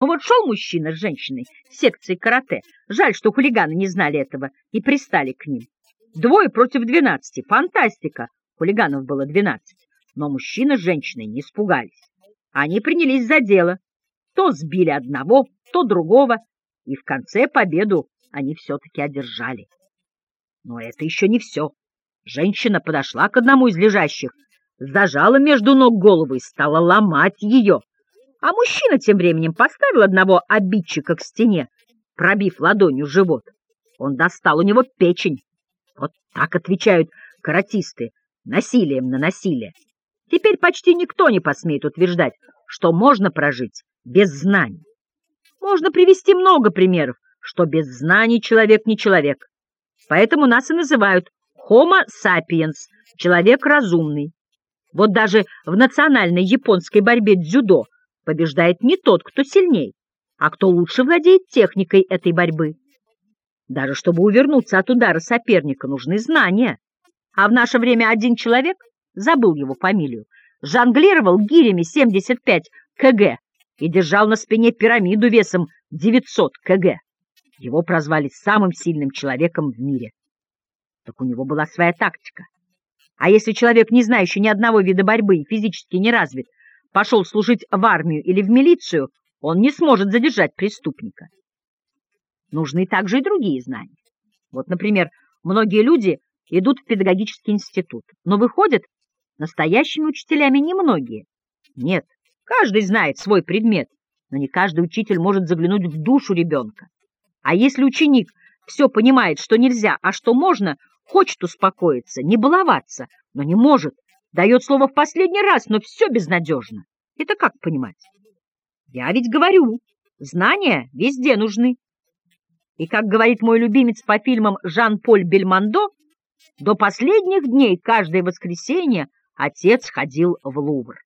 Вот шел мужчина с женщиной с секцией карате. Жаль, что хулиганы не знали этого и пристали к ним. Двое против двенадцати. Фантастика! Хулиганов было двенадцать. Но мужчина с женщиной не испугались. Они принялись за дело. То сбили одного, то другого, и в конце победу они все-таки одержали. Но это еще не все. Женщина подошла к одному из лежащих, зажала между ног голову и стала ломать ее. А мужчина тем временем поставил одного обидчика к стене, пробив ладонью живот. Он достал у него печень. Вот так отвечают каратисты насилием на насилие. Теперь почти никто не посмеет утверждать, что можно прожить без знаний. Можно привести много примеров, что без знаний человек не человек. Поэтому нас и называют Homo sapiens, человек разумный. Вот даже в национальной японской борьбе дзюдо побеждает не тот, кто сильней, а кто лучше владеет техникой этой борьбы. Даже чтобы увернуться от удара соперника, нужны знания. А в наше время один человек, забыл его фамилию, жонглировал гирями 75 кг и держал на спине пирамиду весом 900 кг. Его прозвали самым сильным человеком в мире. Так у него была своя тактика. А если человек, не знающий ни одного вида борьбы и физически не развит, пошел служить в армию или в милицию, он не сможет задержать преступника. Нужны также и другие знания. Вот, например, многие люди идут в педагогический институт, но выходят настоящими учителями немногие. Нет, каждый знает свой предмет, но не каждый учитель может заглянуть в душу ребенка. А если ученик все понимает, что нельзя, а что можно, хочет успокоиться, не баловаться, но не может, Дает слово в последний раз, но все безнадежно. Это как понимать? Я ведь говорю, знания везде нужны. И, как говорит мой любимец по фильмам Жан-Поль Бельмондо, до последних дней каждое воскресенье отец ходил в Лувр.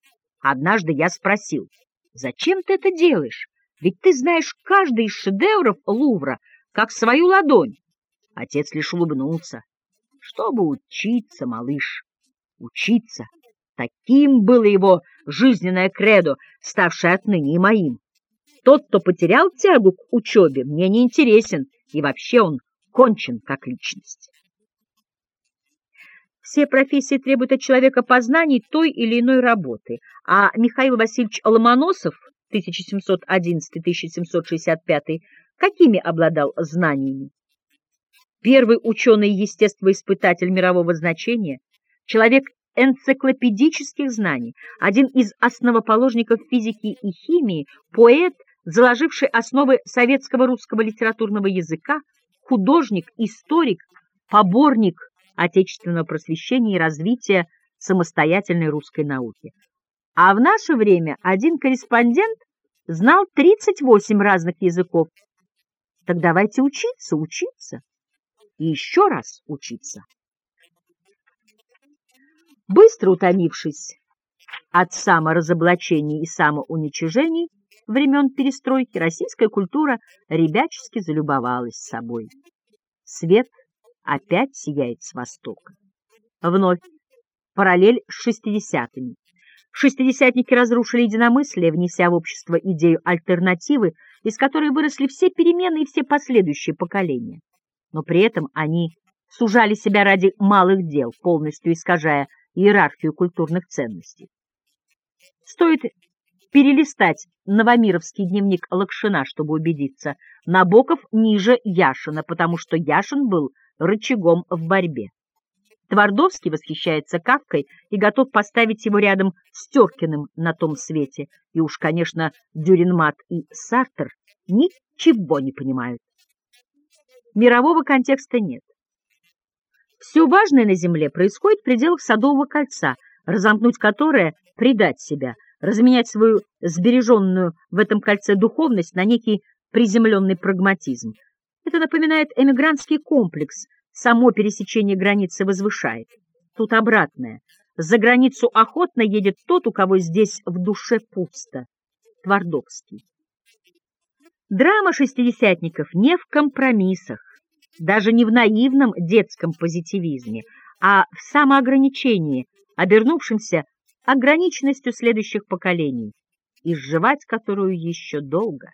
Однажды я спросил, зачем ты это делаешь? Ведь ты знаешь каждый из шедевров Лувра, как свою ладонь. Отец лишь улыбнулся. Чтобы учиться, малыш учиться. Таким было его жизненное кредо, ставшее отныне моим. Тот, кто потерял тягу к учебе, мне не интересен, и вообще он кончен как личность. Все профессии требуют от человека познаний той или иной работы, а Михаил Васильевич Ломоносов 1711-1765 какими обладал знаниями? Первый ученый-естествоиспытатель мирового значения, человек энциклопедических знаний, один из основоположников физики и химии, поэт, заложивший основы советского русского литературного языка, художник, историк, поборник отечественного просвещения и развития самостоятельной русской науки. А в наше время один корреспондент знал 38 разных языков. Так давайте учиться, учиться и еще раз учиться. Быстро утомившись от саморазоблачений и самоуничижений времен перестройки, российская культура ребячески залюбовалась собой. Свет опять сияет с востока. Вновь параллель с шестидесятыми. Шестидесятники разрушили единомыслие, внеся в общество идею альтернативы, из которой выросли все перемены и все последующие поколения. Но при этом они сужали себя ради малых дел, полностью искажая иерархию культурных ценностей. Стоит перелистать Новомировский дневник Лакшина, чтобы убедиться, Набоков ниже Яшина, потому что Яшин был рычагом в борьбе. Твардовский восхищается Кавкой и готов поставить его рядом с Теркиным на том свете, и уж, конечно, Дюринмат и Сартер ничего не понимают. Мирового контекста нет. Все важное на Земле происходит в пределах Садового кольца, разомкнуть которое — предать себя, разменять свою сбереженную в этом кольце духовность на некий приземленный прагматизм. Это напоминает эмигрантский комплекс, само пересечение границы возвышает. Тут обратное. За границу охотно едет тот, у кого здесь в душе пусто. Твардовский. Драма шестидесятников не в компромиссах даже не в наивном детском позитивизме, а в самоограничении, обернувшемся ограниченностью следующих поколений, изживать которую еще долго.